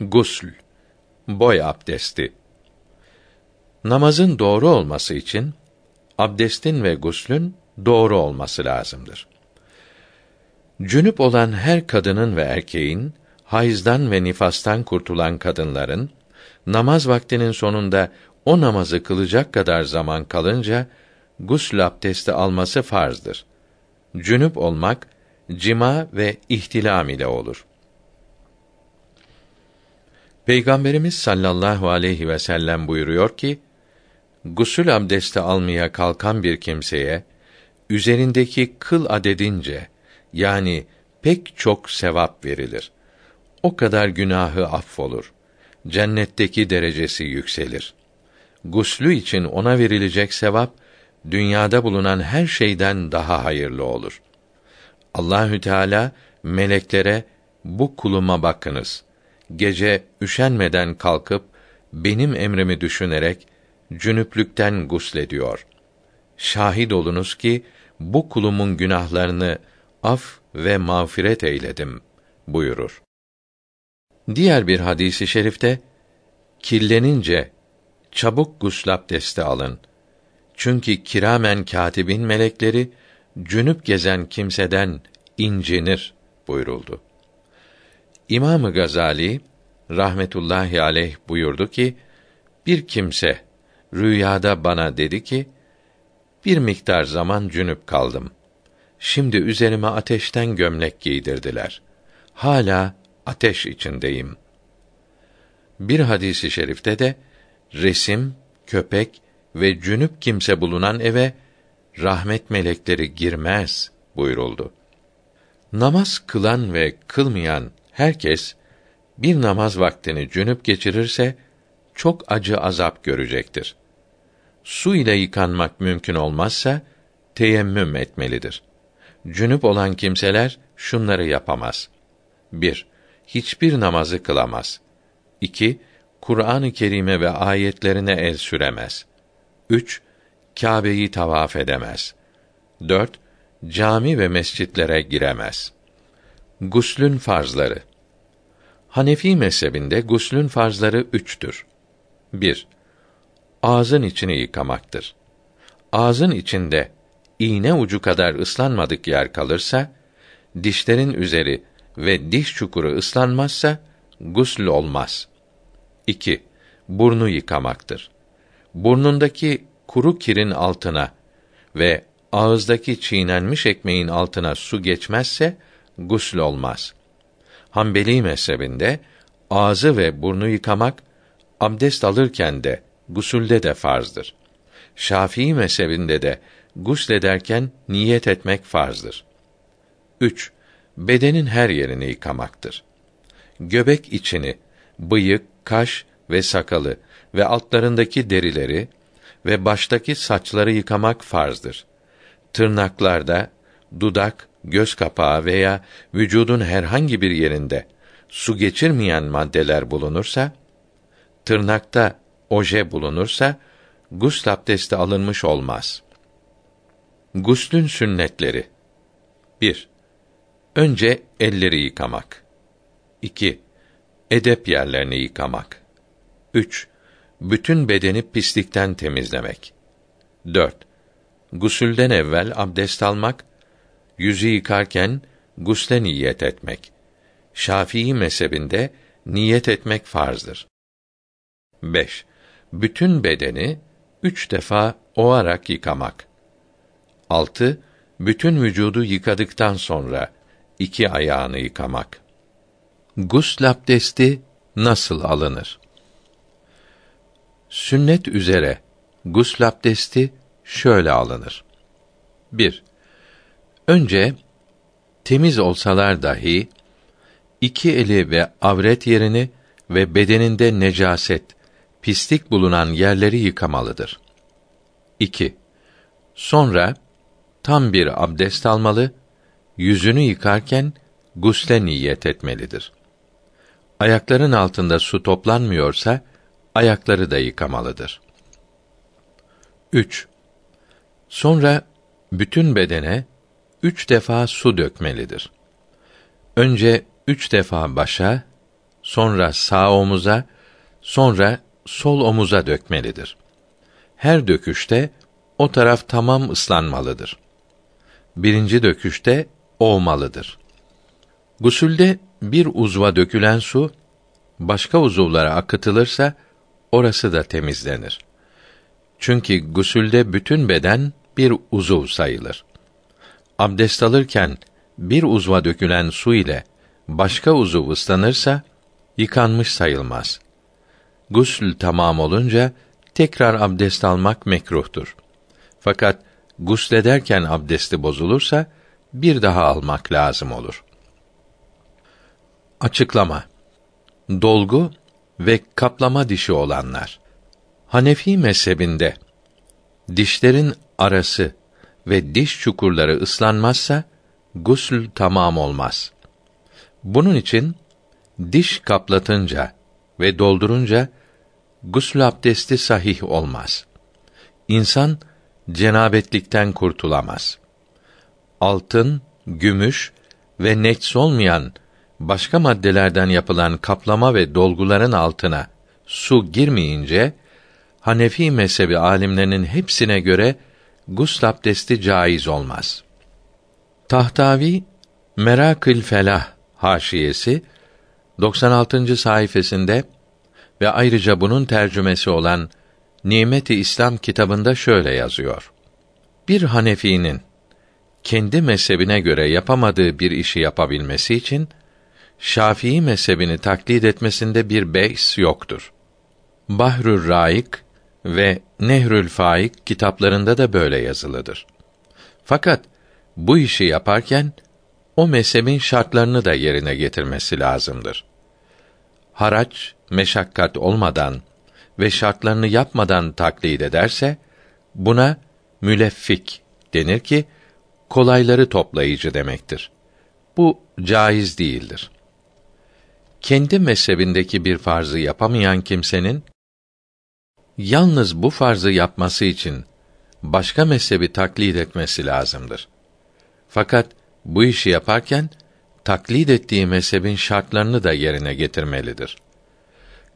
Gusl boy abdesti Namazın doğru olması için abdestin ve guslün doğru olması lazımdır. Cünüp olan her kadının ve erkeğin, hayızdan ve nifastan kurtulan kadınların, namaz vaktinin sonunda o namazı kılacak kadar zaman kalınca, gusl abdesti alması farzdır. Cünüp olmak, cima ve ihtilam ile olur. Peygamberimiz sallallahu aleyhi ve sellem buyuruyor ki, gusül abdesti almaya kalkan bir kimseye, üzerindeki kıl adedince, yani pek çok sevap verilir. O kadar günahı affolur. Cennetteki derecesi yükselir. Guslü için ona verilecek sevap, dünyada bulunan her şeyden daha hayırlı olur. Allahü Teala meleklere bu kuluma bakınız. Gece üşenmeden kalkıp benim emrimi düşünerek cünüplükten guslediyor. Şahit olunuz ki bu kulumun günahlarını af ve mağfiret eyledim buyurur. Diğer bir hadisi şerifte kirlenince çabuk gusl abdesti alın. Çünkü kiramen katibin melekleri cünüp gezen kimseden incinir buyuruldu. İmam Gazali rahmetullahi aleyh buyurdu ki bir kimse rüyada bana dedi ki bir miktar zaman cünüp kaldım. Şimdi üzerime ateşten gömlek giydirdiler. Hala ateş içindeyim. Bir hadisi şerifte de resim, köpek ve cünüp kimse bulunan eve rahmet melekleri girmez buyuruldu. Namaz kılan ve kılmayan herkes bir namaz vaktini cünüp geçirirse çok acı azap görecektir. Su ile yıkanmak mümkün olmazsa teyemmüm etmelidir. Cünüp olan kimseler şunları yapamaz. 1. Hiçbir namazı kılamaz. 2. Kur'an-ı Kerim'e ve ayetlerine el süremez. 3. Kâbe'yi tavaf edemez. 4. Cami ve mescitlere giremez. Guslün farzları Hanefi mezhebinde guslün farzları üçtür. 1. Ağzın içini yıkamaktır. Ağzın içinde iğne ucu kadar ıslanmadık yer kalırsa, dişlerin üzeri ve diş çukuru ıslanmazsa gusl olmaz. 2. Burnu yıkamaktır. Burnundaki kuru kirin altına ve ağızdaki çiğnenmiş ekmeğin altına su geçmezse gusl olmaz. Hanbeli mezhebinde ağzı ve burnu yıkamak abdest alırken de gusülde de farzdır. Şafii mezhebinde de guslederken niyet etmek farzdır. 3. Bedenin her yerini yıkamaktır. Göbek içini, bıyık, kaş ve sakalı ve altlarındaki derileri ve baştaki saçları yıkamak farzdır. Tırnaklarda, dudak, göz kapağı veya vücudun herhangi bir yerinde su geçirmeyen maddeler bulunursa, tırnakta oje bulunursa, gusl abdesti alınmış olmaz. Guslün sünnetleri 1. Önce elleri yıkamak. 2. Edep yerlerini yıkamak. 3. Bütün bedeni pislikten temizlemek. 4. Gusülden evvel abdest almak, yüzü yıkarken gusle niyet etmek. Şafii mezhebinde niyet etmek farzdır. 5. Bütün bedeni üç defa ovarak yıkamak. 6. Bütün vücudu yıkadıktan sonra iki ayağını yıkamak. Gusl abdesti nasıl alınır? Sünnet üzere gusl abdesti şöyle alınır. 1. Önce temiz olsalar dahi iki eli ve avret yerini ve bedeninde necaset, pislik bulunan yerleri yıkamalıdır. 2. Sonra tam bir abdest almalı, yüzünü yıkarken gusle niyet etmelidir. Ayakların altında su toplanmıyorsa ayakları da yıkamalıdır. 3. Sonra bütün bedene üç defa su dökmelidir. Önce üç defa başa, sonra sağ omuza, sonra sol omuza dökmelidir. Her döküşte o taraf tamam ıslanmalıdır. Birinci döküşte olmalıdır. Gusülde bir uzva dökülen su başka uzuvlara akıtılırsa orası da temizlenir. Çünkü gusülde bütün beden bir uzuv sayılır. Abdest alırken bir uzva dökülen su ile başka uzuv ıslanırsa yıkanmış sayılmaz. Gusül tamam olunca tekrar abdest almak mekruhtur. Fakat guslederken abdesti bozulursa bir daha almak lazım olur. Açıklama Dolgu ve kaplama dişi olanlar. Hanefi mezhebinde dişlerin arası ve diş çukurları ıslanmazsa gusül tamam olmaz. Bunun için diş kaplatınca ve doldurunca gusül abdesti sahih olmaz. İnsan cenabetlikten kurtulamaz. Altın, gümüş ve neks olmayan başka maddelerden yapılan kaplama ve dolguların altına su girmeyince Hanefi mezhebi alimlerinin hepsine göre gusl abdesti caiz olmaz. Tahtavi Merakül Felah haşiyesi 96. sayfasında ve ayrıca bunun tercümesi olan Nimet-i İslam kitabında şöyle yazıyor. Bir Hanefi'nin kendi mezhebine göre yapamadığı bir işi yapabilmesi için Şafii mezhebini taklit etmesinde bir beys yoktur. Bahrül Raik ve Nehrül Faik kitaplarında da böyle yazılıdır. Fakat bu işi yaparken o mezhebin şartlarını da yerine getirmesi lazımdır. Haraç, meşakkat olmadan ve şartlarını yapmadan taklit ederse buna müleffik denir ki kolayları toplayıcı demektir. Bu caiz değildir. Kendi mezhebindeki bir farzı yapamayan kimsenin yalnız bu farzı yapması için başka mezhebi taklit etmesi lazımdır. Fakat bu işi yaparken taklit ettiği mezhebin şartlarını da yerine getirmelidir.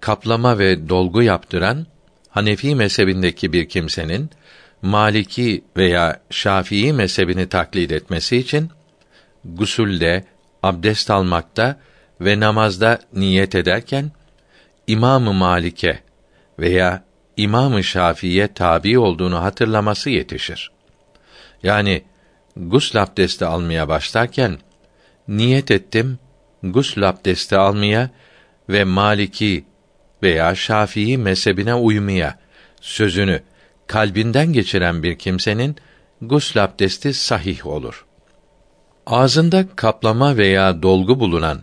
Kaplama ve dolgu yaptıran Hanefi mezhebindeki bir kimsenin Maliki veya Şafii mezhebini taklit etmesi için gusülde, abdest almakta ve namazda niyet ederken İmamı Malik'e veya İmamı Şafii'ye tabi olduğunu hatırlaması yetişir. Yani gusl abdesti almaya başlarken niyet ettim gusl abdesti almaya ve Maliki veya Şafii mezhebine uymaya sözünü kalbinden geçiren bir kimsenin gusl abdesti sahih olur. Ağzında kaplama veya dolgu bulunan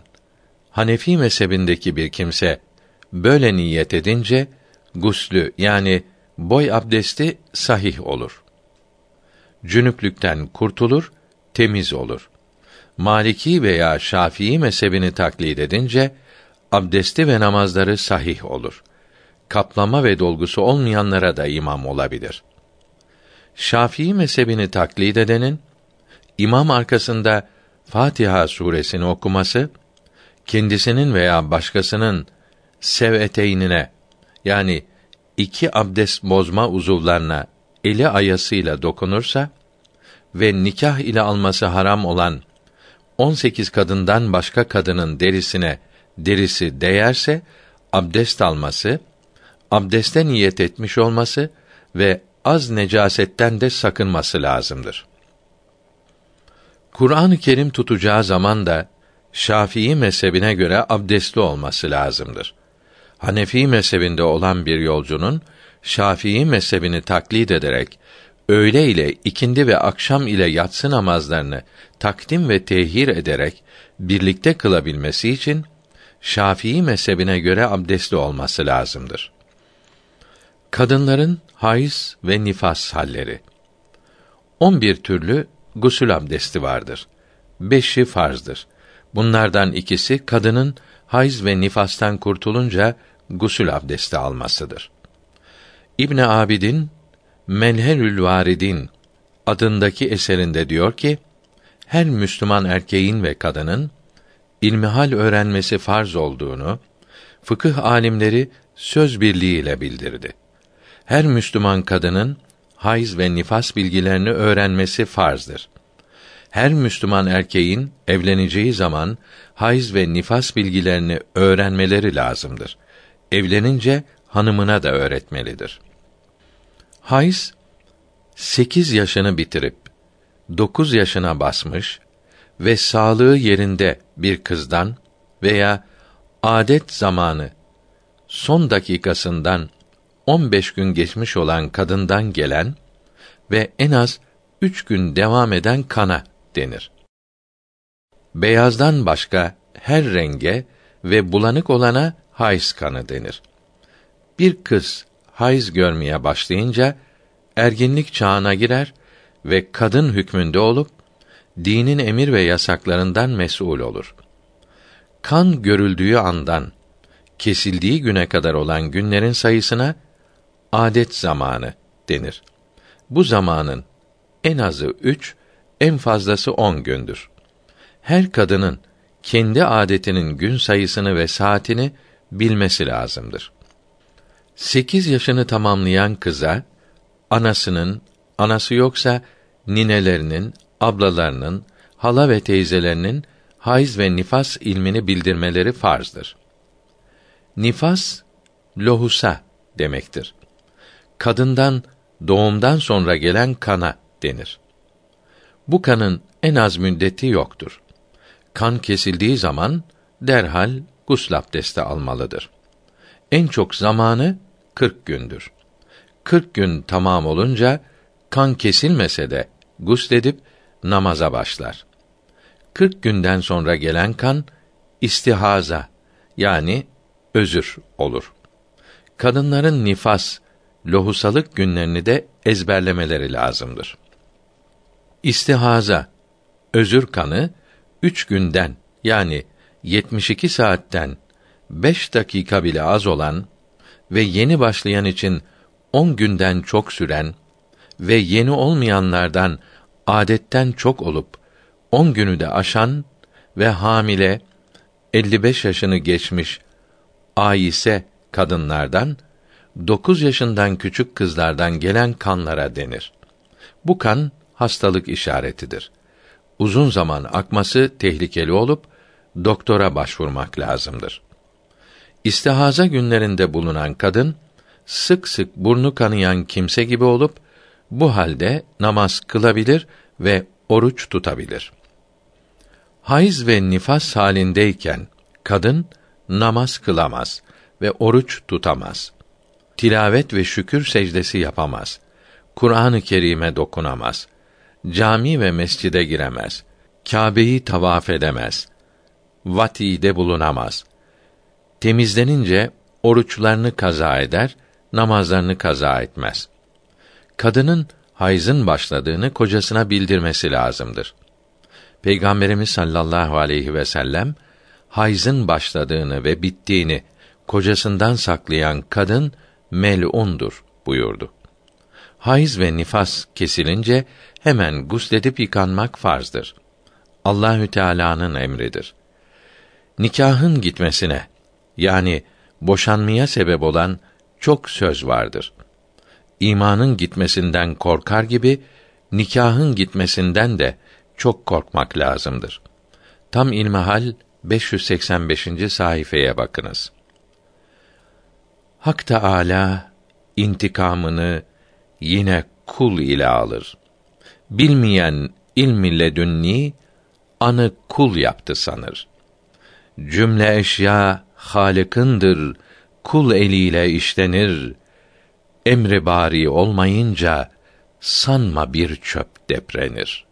Hanefi mezhebindeki bir kimse böyle niyet edince guslü yani boy abdesti sahih olur. Cünüplükten kurtulur, temiz olur. Maliki veya Şafii mezhebini taklit edince abdesti ve namazları sahih olur. Kaplama ve dolgusu olmayanlara da imam olabilir. Şafii mezhebini taklit edenin imam arkasında Fatiha suresini okuması kendisinin veya başkasının seveteynine yani iki abdest bozma uzuvlarına eli ayasıyla dokunursa ve nikah ile alması haram olan 18 kadından başka kadının derisine derisi değerse abdest alması, abdeste niyet etmiş olması ve az necasetten de sakınması lazımdır. Kur'an-ı Kerim tutacağı zaman da Şafii mezhebine göre abdestli olması lazımdır. Hanefi mezhebinde olan bir yolcunun Şafii mezhebini taklit ederek öğle ile ikindi ve akşam ile yatsı namazlarını takdim ve tehir ederek birlikte kılabilmesi için Şafii mezhebine göre abdestli olması lazımdır. Kadınların hayız ve nifas halleri. 11 türlü gusül abdesti vardır. Beşi farzdır. Bunlardan ikisi kadının hayız ve nifastan kurtulunca gusül abdesti almasıdır. İbn Abidin Menhelül Varidin adındaki eserinde diyor ki her Müslüman erkeğin ve kadının ilmihal öğrenmesi farz olduğunu Fıkıh alimleri söz birliğiyle bildirdi. Her Müslüman kadının hayız ve nifas bilgilerini öğrenmesi farzdır. Her Müslüman erkeğin evleneceği zaman hayız ve nifas bilgilerini öğrenmeleri lazımdır. Evlenince hanımına da öğretmelidir. Hayız 8 yaşını bitirip 9 yaşına basmış ve sağlığı yerinde bir kızdan veya adet zamanı son dakikasından 15 gün geçmiş olan kadından gelen ve en az üç gün devam eden kana denir. Beyazdan başka her renge ve bulanık olana hayız kanı denir. Bir kız hayız görmeye başlayınca erginlik çağına girer ve kadın hükmünde olup dinin emir ve yasaklarından mesul olur. Kan görüldüğü andan kesildiği güne kadar olan günlerin sayısına adet zamanı denir. Bu zamanın en azı üç, en fazlası on gündür. Her kadının kendi adetinin gün sayısını ve saatini bilmesi lazımdır. Sekiz yaşını tamamlayan kıza anasının, anası yoksa ninelerinin, ablalarının, hala ve teyzelerinin hayız ve nifas ilmini bildirmeleri farzdır. Nifas lohusa demektir. Kadından doğumdan sonra gelen kana denir. Bu kanın en az müddeti yoktur. Kan kesildiği zaman derhal gusl abdesti almalıdır. En çok zamanı 40 gündür. 40 gün tamam olunca kan kesilmese de gusledip namaza başlar. 40 günden sonra gelen kan istihaza yani özür olur. Kadınların nifas, lohusalık günlerini de ezberlemeleri lazımdır. İstihaza, özür kanı üç günden yani 72 saatten beş dakika bile az olan ve yeni başlayan için on günden çok süren ve yeni olmayanlardan adetten çok olup on günü de aşan ve hamile 55 yaşını geçmiş aise kadınlardan dokuz yaşından küçük kızlardan gelen kanlara denir. Bu kan hastalık işaretidir. Uzun zaman akması tehlikeli olup doktora başvurmak lazımdır. İstihaza günlerinde bulunan kadın sık sık burnu kanayan kimse gibi olup bu halde namaz kılabilir ve oruç tutabilir. Hayız ve nifas halindeyken kadın namaz kılamaz ve oruç tutamaz. Tilavet ve şükür secdesi yapamaz. Kur'an-ı Kerim'e dokunamaz. Cami ve mescide giremez. Kâbe'yi tavaf edemez. Vatide bulunamaz. Temizlenince oruçlarını kaza eder, namazlarını kaza etmez. Kadının hayzın başladığını kocasına bildirmesi lazımdır. Peygamberimiz sallallahu aleyhi ve sellem hayzın başladığını ve bittiğini kocasından saklayan kadın mel'undur buyurdu. Hayız ve nifas kesilince hemen gusledip yıkanmak farzdır. Allahü Teala'nın emridir. Nikahın gitmesine yani boşanmaya sebep olan çok söz vardır. İmanın gitmesinden korkar gibi nikahın gitmesinden de çok korkmak lazımdır. Tam ilmihal 585. sayfaya bakınız. Hak Teâlâ intikamını yine kul ile alır. Bilmeyen ilmi ledünni anı kul yaptı sanır. Cümle eşya Halık'ındır, kul eliyle işlenir. Emri bari olmayınca sanma bir çöp deprenir.''